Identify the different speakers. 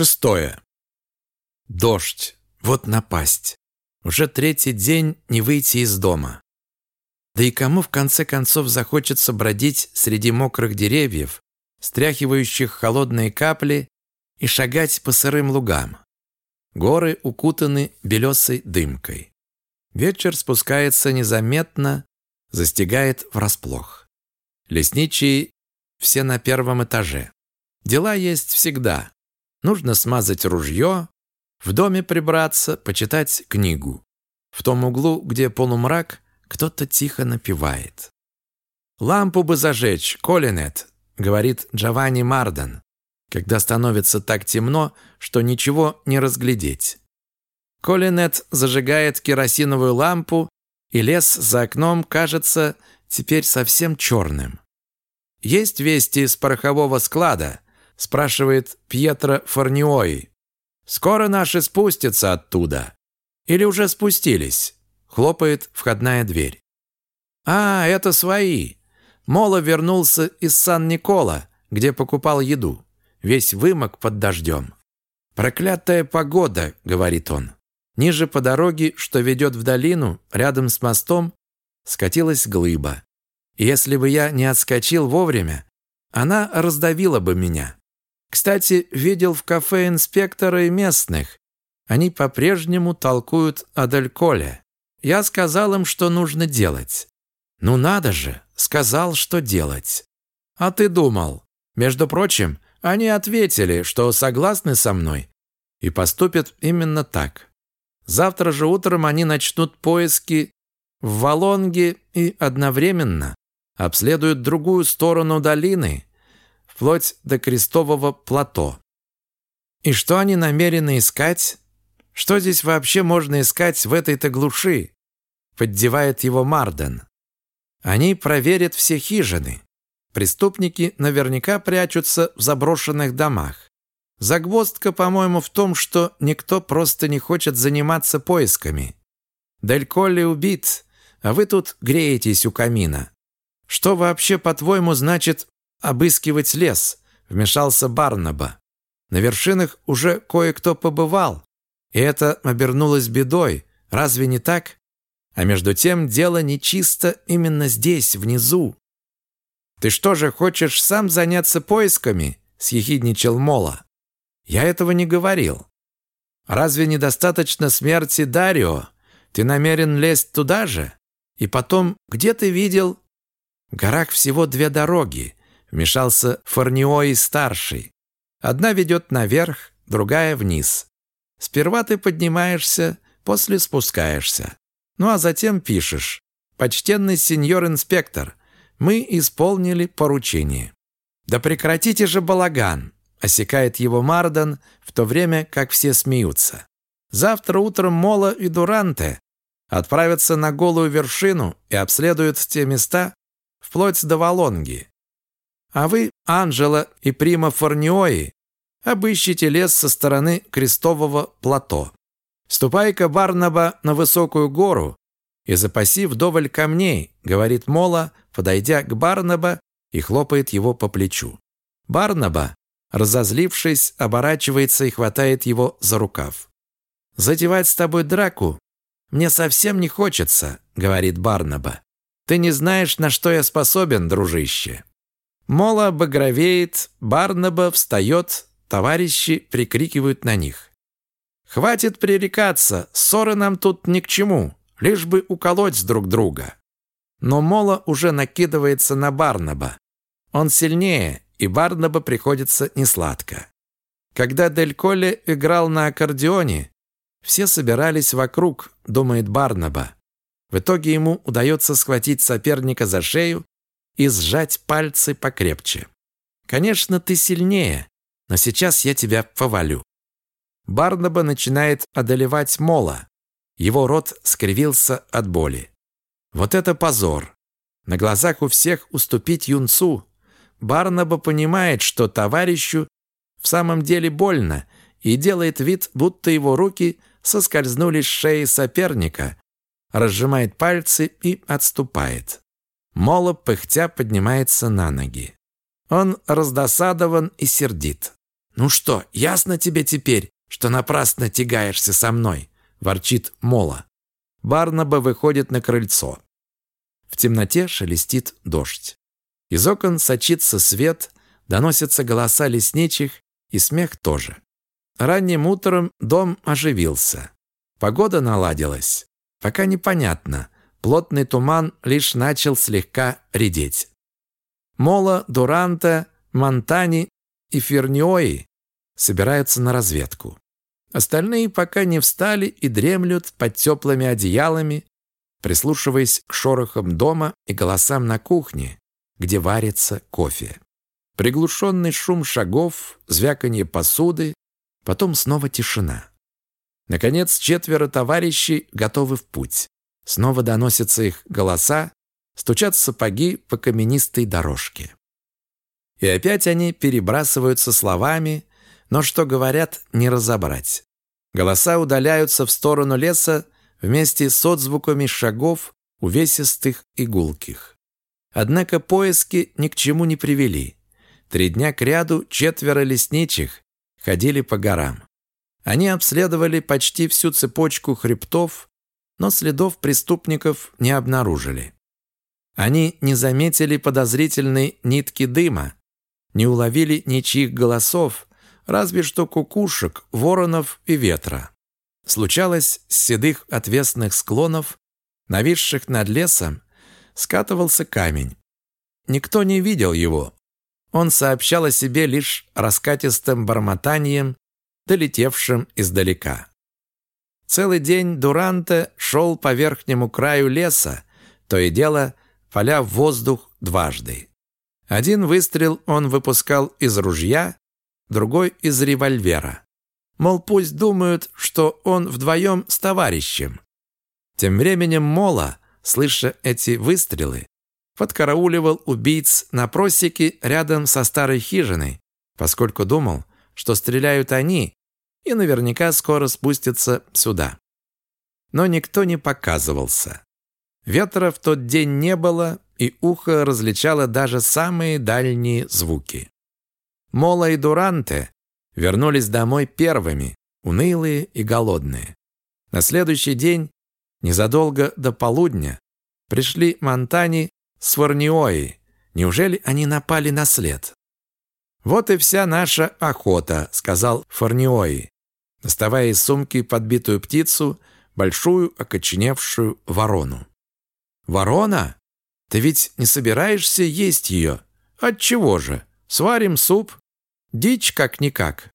Speaker 1: Шестое. Дождь. Вот напасть. Уже третий день не выйти из дома. Да и кому в конце концов захочется бродить среди мокрых деревьев, стряхивающих холодные капли, и шагать по сырым лугам? Горы укутаны белесой дымкой. Вечер спускается незаметно, застигает врасплох. Лесничие все на первом этаже. Дела есть всегда. Нужно смазать ружье, в доме прибраться, почитать книгу. В том углу, где полумрак, кто-то тихо напевает. «Лампу бы зажечь, Колинет», — говорит Джованни Марден, когда становится так темно, что ничего не разглядеть. Колинет зажигает керосиновую лампу, и лес за окном кажется теперь совсем черным. «Есть вести с порохового склада?» – спрашивает Пьетро Форниой. «Скоро наши спустятся оттуда. Или уже спустились?» – хлопает входная дверь. «А, это свои!» Мола вернулся из Сан-Никола, где покупал еду. Весь вымок под дождем. «Проклятая погода», — говорит он. Ниже по дороге, что ведет в долину, рядом с мостом, скатилась глыба. Если бы я не отскочил вовремя, она раздавила бы меня. Кстати, видел в кафе инспектора и местных. Они по-прежнему толкуют о Дельколе. Я сказал им, что нужно делать. Ну надо же, сказал, что делать. А ты думал. Между прочим, они ответили, что согласны со мной и поступят именно так. Завтра же утром они начнут поиски в Волонге и одновременно обследуют другую сторону долины, вплоть до крестового плато. И что они намерены искать? Что здесь вообще можно искать в этой-то глуши? Поддевает его Марден. Они проверят все хижины. Преступники наверняка прячутся в заброшенных домах. Загвоздка, по-моему, в том, что никто просто не хочет заниматься поисками. Дель Колли убит, а вы тут греетесь у камина. Что вообще, по-твоему, значит обыскивать лес? Вмешался Барнаба. На вершинах уже кое-кто побывал, и это обернулось бедой. Разве не так? А между тем дело нечисто именно здесь, внизу. «Ты что же, хочешь сам заняться поисками?» – съехидничал Мола. «Я этого не говорил. Разве недостаточно смерти Дарио? Ты намерен лезть туда же? И потом, где ты видел в горах всего две дороги, вмешался Форниой-старший. Одна ведет наверх, другая вниз. Сперва ты поднимаешься, после спускаешься. Ну а затем пишешь. «Почтенный сеньор-инспектор, мы исполнили поручение». «Да прекратите же балаган!» – осекает его Мардан, в то время как все смеются. «Завтра утром Мола и Дуранте отправятся на голую вершину и обследуют те места, вплоть до Волонги. А вы, Анжела и Прима Форниои, обыщите лес со стороны крестового плато. Ступай-ка, Барнаба, на высокую гору и запаси вдоволь камней, говорит Мола, подойдя к Барнаба и хлопает его по плечу. Барнаба, разозлившись, оборачивается и хватает его за рукав. «Затевать с тобой драку мне совсем не хочется», — говорит Барнаба. Ты не знаешь, на что я способен, дружище». Мола багровеет, Барнаба встает, товарищи прикрикивают на них. «Хватит пререкаться, ссоры нам тут ни к чему, лишь бы уколоть друг друга». Но Мола уже накидывается на Барнаба. Он сильнее, и Барнаба приходится несладко. Когда Дель Колле играл на аккордеоне, все собирались вокруг, думает Барнаба. В итоге ему удается схватить соперника за шею и сжать пальцы покрепче. «Конечно, ты сильнее, но сейчас я тебя повалю». Барнаба начинает одолевать Мола. Его рот скривился от боли. Вот это позор! На глазах у всех уступить юнцу. Барнаба понимает, что товарищу в самом деле больно и делает вид, будто его руки соскользнули с шеи соперника, разжимает пальцы и отступает. Мола пыхтя поднимается на ноги. Он раздосадован и сердит. «Ну что, ясно тебе теперь, что напрасно тягаешься со мной?» – ворчит Мола. Барнаба выходит на крыльцо. В темноте шелестит дождь. Из окон сочится свет, доносятся голоса лесничих и смех тоже. Ранним утром дом оживился. Погода наладилась. Пока непонятно. Плотный туман лишь начал слегка редеть. Мола, Дуранта, Монтани и Ферниои собираются на разведку. Остальные пока не встали и дремлют под теплыми одеялами, прислушиваясь к шорохам дома и голосам на кухне, где варится кофе. Приглушенный шум шагов, звяканье посуды, потом снова тишина. Наконец, четверо товарищей готовы в путь. Снова доносятся их голоса, стучат сапоги по каменистой дорожке. И опять они перебрасываются словами, но что говорят, не разобрать. Голоса удаляются в сторону леса вместе с отзвуками шагов, увесистых и гулких. Однако поиски ни к чему не привели. Три дня кряду четверо лесничих ходили по горам. Они обследовали почти всю цепочку хребтов, но следов преступников не обнаружили. Они не заметили подозрительной нитки дыма, не уловили ничьих голосов, разве что кукушек, воронов и ветра. Случалось, с седых отвесных склонов, нависших над лесом, скатывался камень. Никто не видел его. Он сообщал о себе лишь раскатистым бормотанием, долетевшим издалека. Целый день Дуранте шел по верхнему краю леса, то и дело поля в воздух дважды. Один выстрел он выпускал из ружья, другой из револьвера. Мол, пусть думают, что он вдвоем с товарищем. Тем временем Мола, слыша эти выстрелы, подкарауливал убийц на просеке рядом со старой хижиной, поскольку думал, что стреляют они и наверняка скоро спустятся сюда. Но никто не показывался. Ветра в тот день не было, и ухо различало даже самые дальние звуки. Мола и Дуранте вернулись домой первыми, унылые и голодные. На следующий день, незадолго до полудня, пришли Монтани с Варниои. Неужели они напали на след? «Вот и вся наша охота», — сказал Фарниои, доставая из сумки подбитую птицу, большую окоченевшую ворону. «Ворона? Ты ведь не собираешься есть ее? Отчего же? Сварим суп, Дичь как-никак.